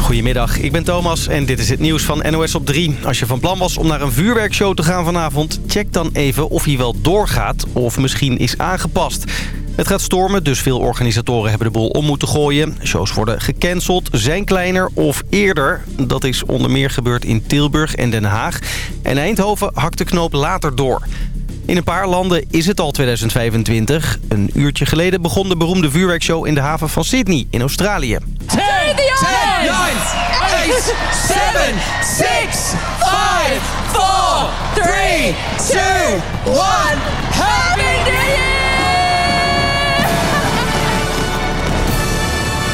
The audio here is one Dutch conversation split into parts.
Goedemiddag, ik ben Thomas en dit is het nieuws van NOS op 3. Als je van plan was om naar een vuurwerkshow te gaan vanavond... check dan even of hij wel doorgaat of misschien is aangepast. Het gaat stormen, dus veel organisatoren hebben de boel om moeten gooien. Shows worden gecanceld, zijn kleiner of eerder. Dat is onder meer gebeurd in Tilburg en Den Haag. En Eindhoven hakt de knoop later door. In een paar landen is het al 2025. Een uurtje geleden begon de beroemde vuurwerkshow in de haven van Sydney in Australië. 10, 9, 8, 7, 6, 5, 4, 3, 2, 1. Happy New Year!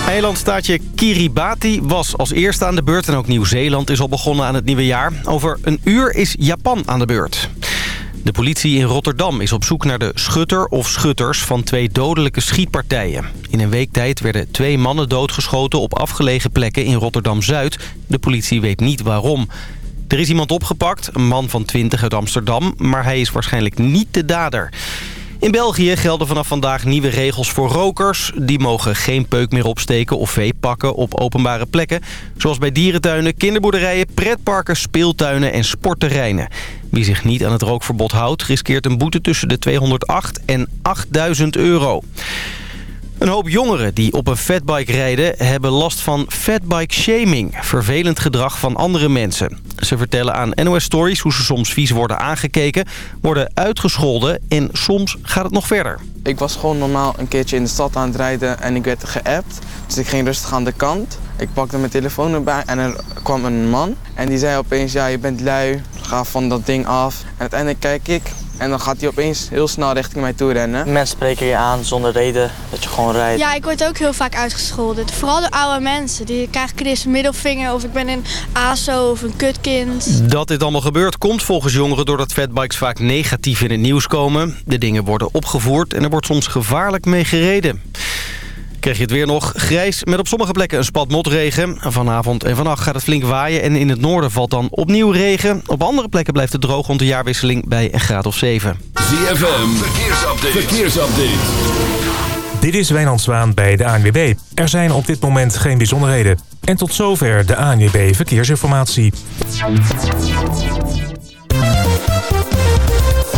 Eilandstaatje Kiribati was als eerste aan de beurt... en ook Nieuw-Zeeland is al begonnen aan het nieuwe jaar. Over een uur is Japan aan de beurt. De politie in Rotterdam is op zoek naar de schutter of schutters van twee dodelijke schietpartijen. In een week tijd werden twee mannen doodgeschoten op afgelegen plekken in Rotterdam-Zuid. De politie weet niet waarom. Er is iemand opgepakt, een man van 20 uit Amsterdam, maar hij is waarschijnlijk niet de dader. In België gelden vanaf vandaag nieuwe regels voor rokers. Die mogen geen peuk meer opsteken of vee pakken op openbare plekken. Zoals bij dierentuinen, kinderboerderijen, pretparken, speeltuinen en sportterreinen. Wie zich niet aan het rookverbod houdt, riskeert een boete tussen de 208 en 8000 euro. Een hoop jongeren die op een fatbike rijden hebben last van fatbike shaming. Vervelend gedrag van andere mensen. Ze vertellen aan NOS Stories hoe ze soms vies worden aangekeken, worden uitgescholden en soms gaat het nog verder. Ik was gewoon normaal een keertje in de stad aan het rijden en ik werd geappt. Dus ik ging rustig aan de kant. Ik pakte mijn telefoon erbij en er kwam een man. En die zei opeens, ja je bent lui, ga van dat ding af. En uiteindelijk kijk ik en dan gaat hij opeens heel snel richting mij toe rennen. Mensen spreken je aan zonder reden dat je gewoon rijdt. Ja, ik word ook heel vaak uitgescholden. Vooral de oude mensen. Die krijgen Chris een middelvinger of ik ben een ASO of een kutkind. Dat dit allemaal gebeurt komt volgens jongeren doordat fatbikes vaak negatief in het nieuws komen. De dingen worden opgevoerd en er wordt soms gevaarlijk mee gereden. Krijg je het weer nog grijs met op sommige plekken een spat motregen. Vanavond en vannacht gaat het flink waaien en in het noorden valt dan opnieuw regen. Op andere plekken blijft het droog rond de jaarwisseling bij een graad of 7. ZFM, verkeersupdate. verkeersupdate. Dit is Wijnand Zwaan bij de ANWB. Er zijn op dit moment geen bijzonderheden. En tot zover de ANWB Verkeersinformatie.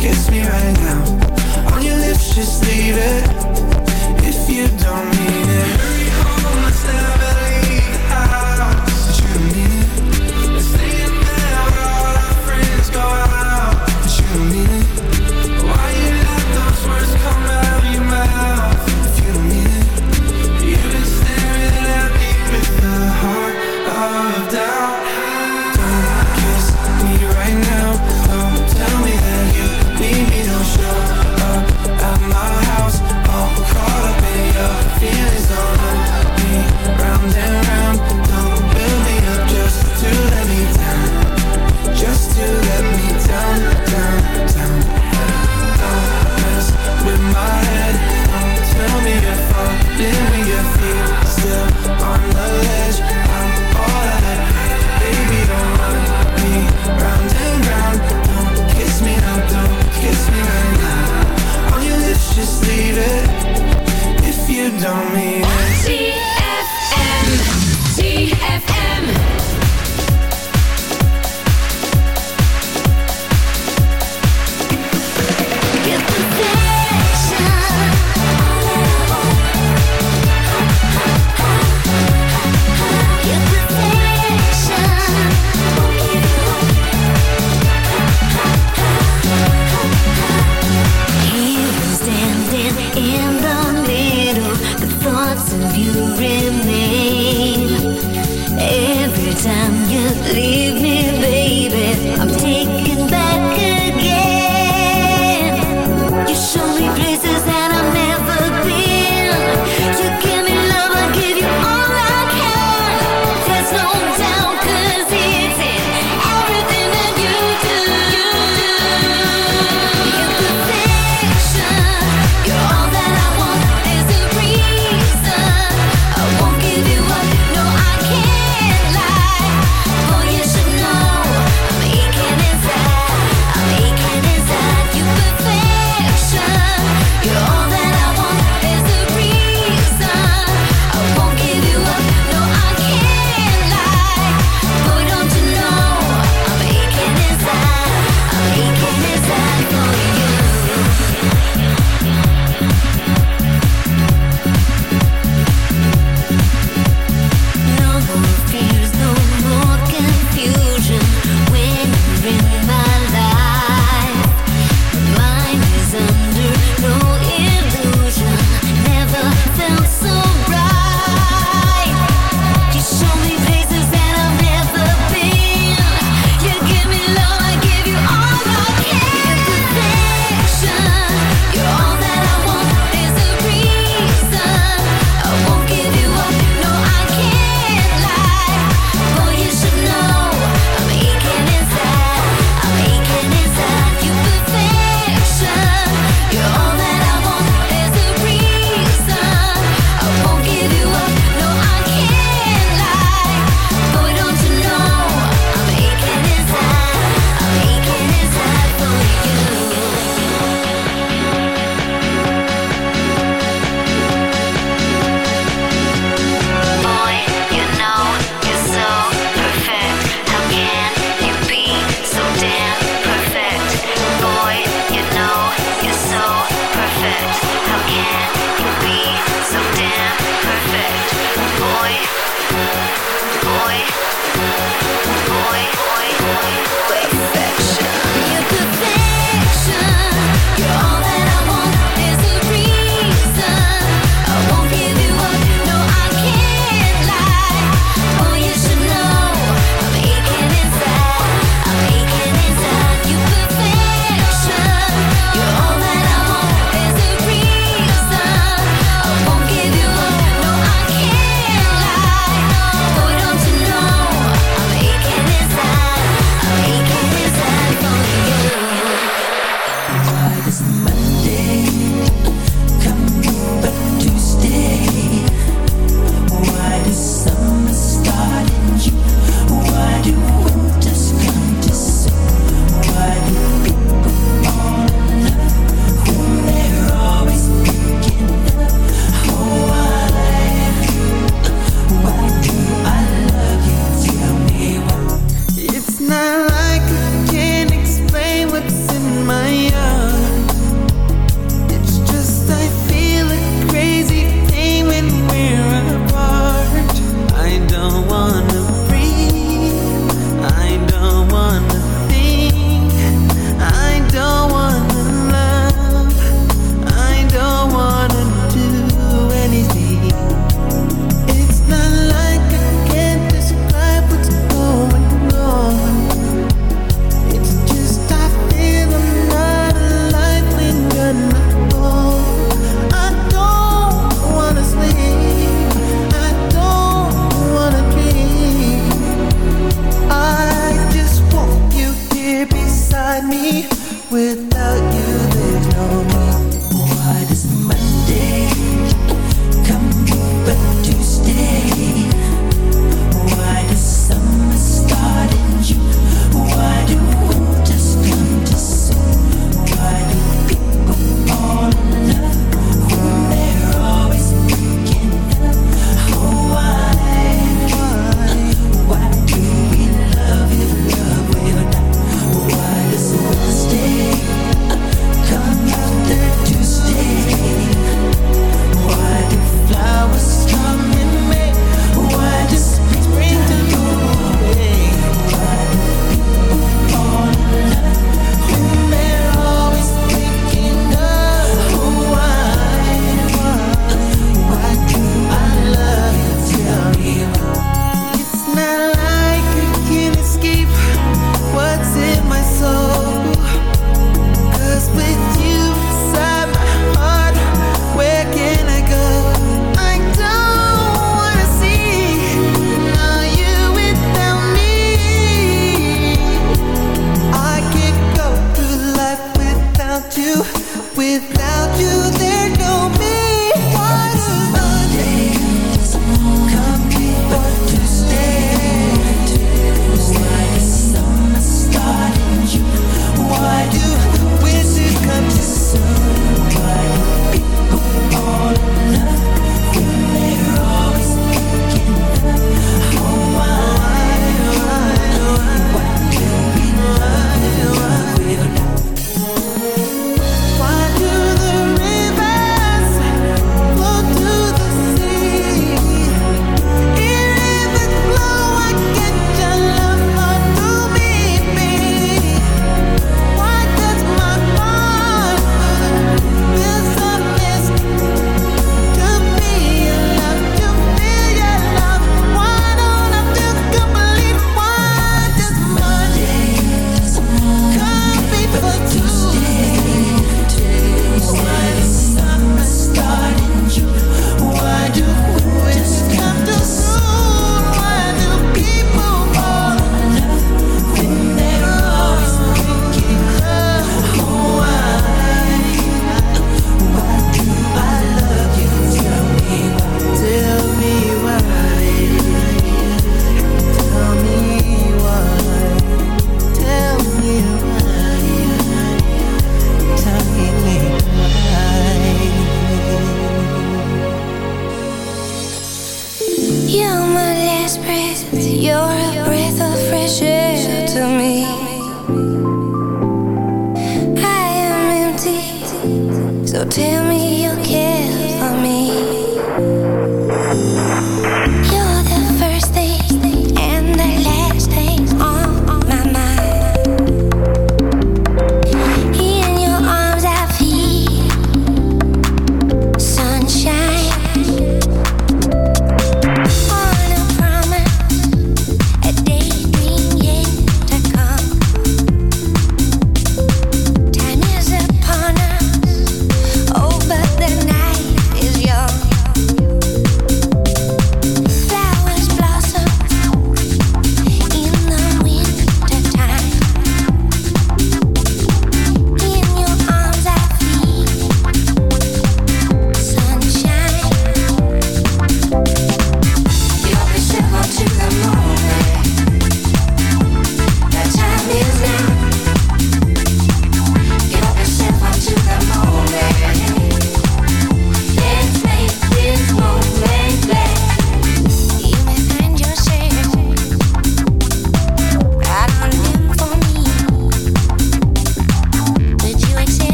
Kiss me right now. On your lips, just leave it.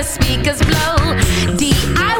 the speakers blow. DIY.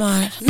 smart.